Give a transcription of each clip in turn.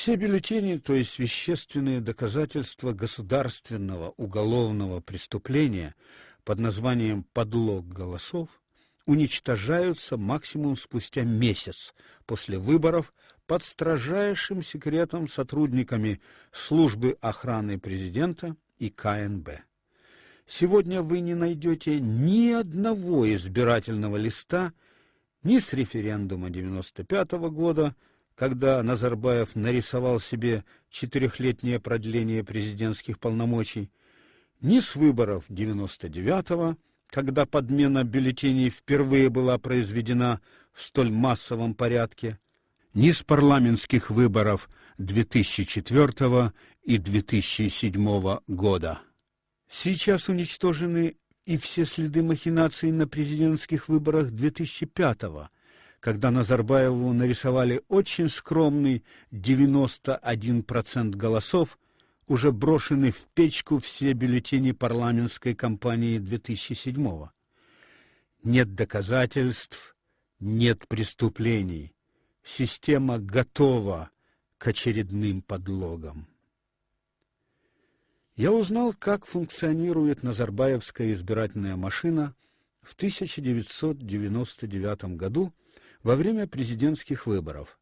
Все бюллетени, то есть вещественные доказательства государственного уголовного преступления под названием подлог голосов, уничтожаются максимум спустя месяц после выборов под строжайшим секретом сотрудниками службы охраны президента и КНБ. Сегодня вы не найдете ни одного избирательного листа ни с референдума 95 -го года, когда Назарбаев нарисовал себе четырехлетнее продление президентских полномочий, ни с выборов 99-го, когда подмена бюллетеней впервые была произведена в столь массовом порядке, ни с парламентских выборов 2004 и 2007 года. Сейчас уничтожены и все следы махинаций на президентских выборах 2005 года когда Назарбаеву нарисовали очень скромный 91% голосов, уже брошены в печку все бюллетени парламентской кампании 2007 -го. Нет доказательств, нет преступлений. Система готова к очередным подлогам. Я узнал, как функционирует Назарбаевская избирательная машина в 1999 году во время президентских выборов.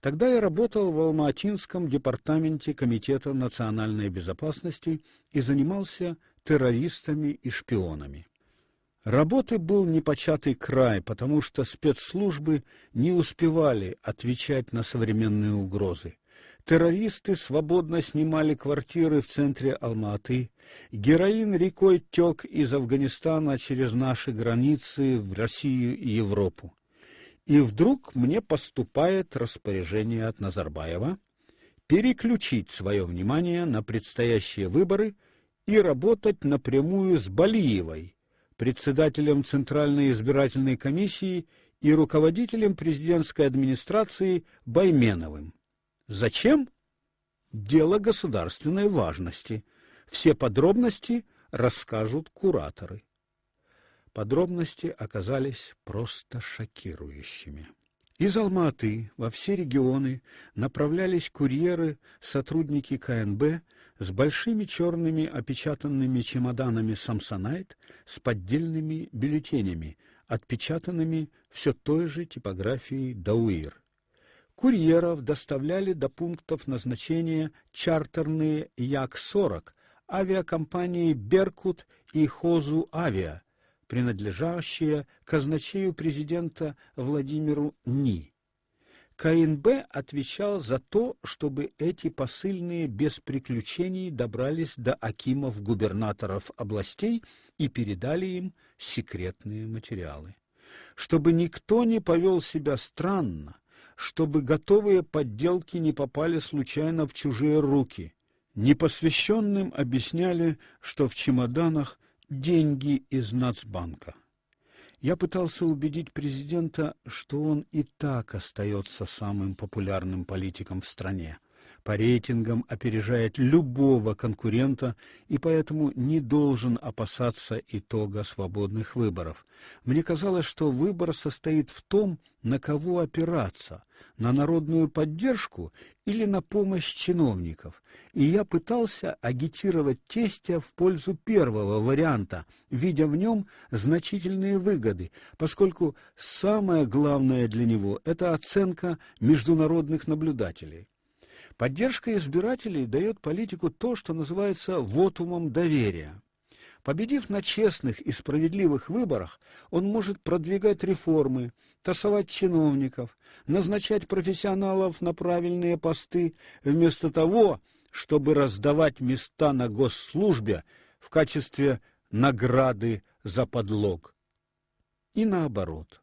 Тогда я работал в Алма-Атинском департаменте Комитета национальной безопасности и занимался террористами и шпионами. Работы был непочатый край, потому что спецслужбы не успевали отвечать на современные угрозы. Террористы свободно снимали квартиры в центре Алма-Аты. Героин рекой тек из Афганистана через наши границы в Россию и Европу. И вдруг мне поступает распоряжение от Назарбаева переключить свое внимание на предстоящие выборы и работать напрямую с Балиевой, председателем Центральной избирательной комиссии и руководителем президентской администрации Байменовым. Зачем? Дело государственной важности. Все подробности расскажут кураторы. Подробности оказались просто шокирующими. Из Алматы во все регионы направлялись курьеры, сотрудники КНБ с большими черными опечатанными чемоданами Samsonite с поддельными бюллетенями, отпечатанными все той же типографией Дауир. Курьеров доставляли до пунктов назначения чартерные Як-40 авиакомпании Беркут и Хозу Авиа принадлежащее казначею президента Владимиру Ни. КНБ отвечал за то, чтобы эти посыльные без приключений добрались до акимов губернаторов областей и передали им секретные материалы. Чтобы никто не повел себя странно, чтобы готовые подделки не попали случайно в чужие руки. Непосвященным объясняли, что в чемоданах деньги из Нацбанка. Я пытался убедить президента, что он и так остается самым популярным политиком в стране по рейтингам опережает любого конкурента и поэтому не должен опасаться итога свободных выборов. Мне казалось, что выбор состоит в том, на кого опираться: на народную поддержку или на помощь чиновников. И я пытался агитировать тестя в пользу первого варианта, видя в нем значительные выгоды, поскольку самое главное для него это оценка международных наблюдателей. Поддержка избирателей дает политику то, что называется вотумом доверия. Победив на честных и справедливых выборах, он может продвигать реформы, тасовать чиновников, назначать профессионалов на правильные посты, вместо того, чтобы раздавать места на госслужбе в качестве награды за подлог. И наоборот.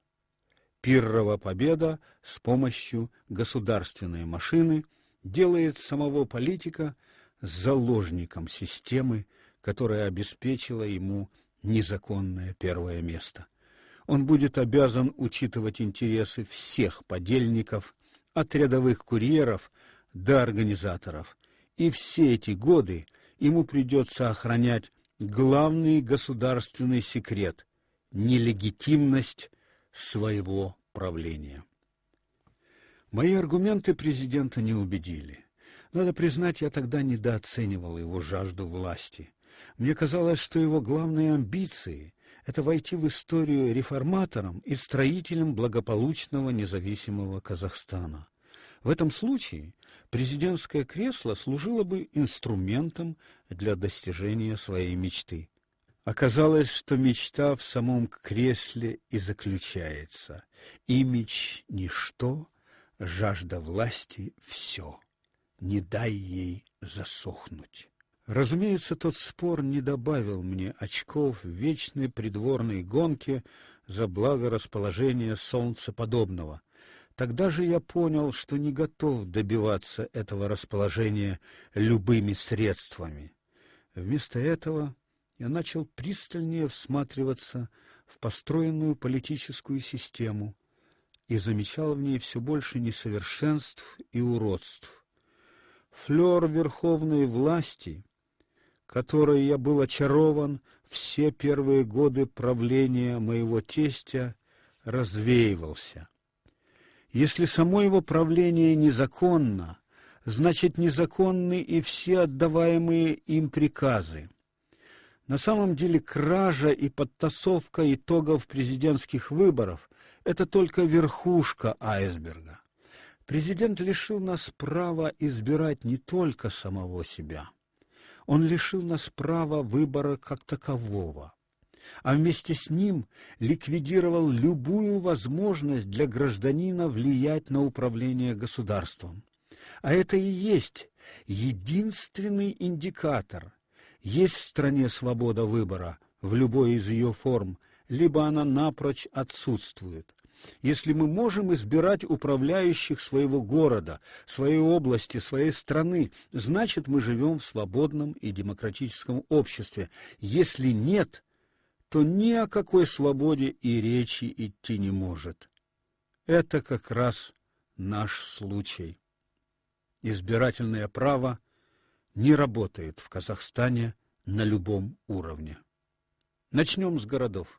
Пиррова победа с помощью государственной машины – делает самого политика заложником системы, которая обеспечила ему незаконное первое место. Он будет обязан учитывать интересы всех подельников, от рядовых курьеров до организаторов. И все эти годы ему придется охранять главный государственный секрет нелегитимность своего правления. Мои аргументы президента не убедили. Надо признать, я тогда недооценивал его жажду власти. Мне казалось, что его главные амбиции это войти в историю реформатором и строителем благополучного независимого Казахстана. В этом случае президентское кресло служило бы инструментом для достижения своей мечты. Оказалось, что мечта в самом кресле и заключается. Имидж ничто, жажда власти все. Не дай ей засохнуть. Разумеется, тот спор не добавил мне очков в вечной придворной гонке за благорасположение солнцеподобного. Тогда же я понял, что не готов добиваться этого расположения любыми средствами. Вместо этого я начал пристальнее всматриваться в построенную политическую систему и замечал в ней все больше несовершенств и уродств. Флёр верховной власти, которой я был очарован все первые годы правления моего тестя, развеивался. Если само его правление незаконно, значит незаконны и все отдаваемые им приказы. На самом деле кража и подтасовка итогов президентских выборов это только верхушка айсберга. Президент лишил нас права избирать не только самого себя. Он лишил нас права выбора как такового а вместе с ним ликвидировал любую возможность для гражданина влиять на управление государством. А это и есть единственный индикатор. Есть в стране свобода выбора в любой из ее форм, либо она напрочь отсутствует. Если мы можем избирать управляющих своего города, своей области, своей страны, значит, мы живем в свободном и демократическом обществе. Если нет, то ни о какой свободе и речи идти не может. Это как раз наш случай. Избирательное право не работает в Казахстане на любом уровне. Начнем с городов.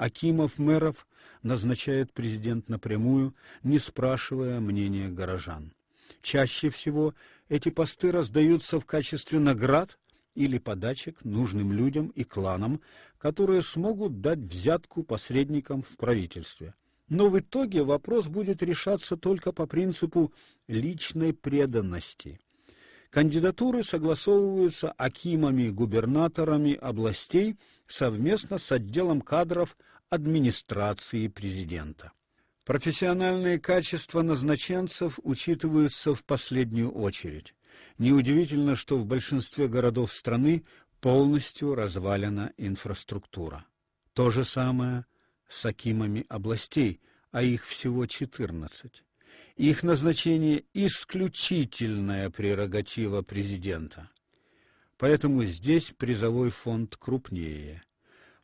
Акимов мэров назначает президент напрямую, не спрашивая мнения горожан. Чаще всего эти посты раздаются в качестве наград или подачек нужным людям и кланам, которые смогут дать взятку посредникам в правительстве. Но в итоге вопрос будет решаться только по принципу личной преданности. Кандидатуры согласовываются акимами, губернаторами областей совместно с отделом кадров администрации президента. Профессиональные качества назначенцев учитываются в последнюю очередь. Неудивительно, что в большинстве городов страны полностью развалена инфраструктура. То же самое с акимами областей, а их всего 14. Их назначение исключительная прерогатива президента. Поэтому здесь призовой фонд крупнее.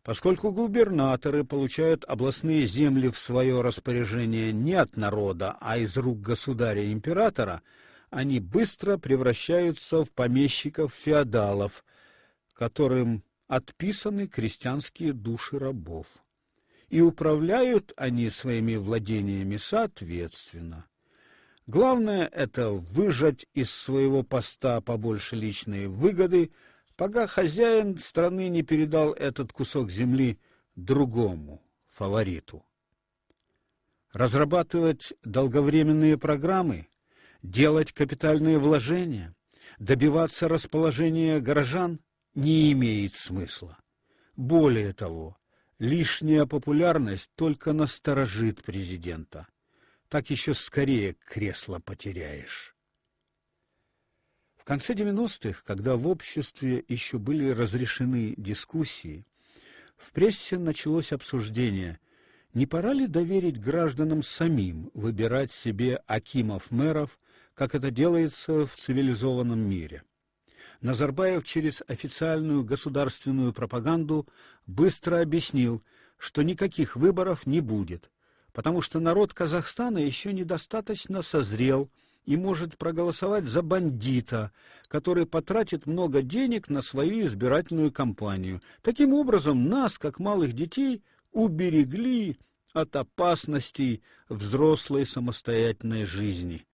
Поскольку губернаторы получают областные земли в свое распоряжение не от народа, а из рук государя-императора, они быстро превращаются в помещиков-феодалов, которым отписаны крестьянские души рабов. И управляют они своими владениями соответственно. Главное это выжать из своего поста побольше личной выгоды, пока хозяин страны не передал этот кусок земли другому фавориту. Разрабатывать долговременные программы делать капитальные вложения, добиваться расположения горожан не имеет смысла. Более того, лишняя популярность только насторожит президента. Так еще скорее кресло потеряешь. В конце 90-х, когда в обществе еще были разрешены дискуссии, в прессе началось обсуждение, не пора ли доверить гражданам самим выбирать себе акимов-мэров как это делается в цивилизованном мире. Назарбаев через официальную государственную пропаганду быстро объяснил, что никаких выборов не будет, потому что народ Казахстана еще недостаточно созрел и может проголосовать за бандита, который потратит много денег на свою избирательную кампанию. Таким образом, нас, как малых детей, уберегли от опасностей взрослой самостоятельной жизни.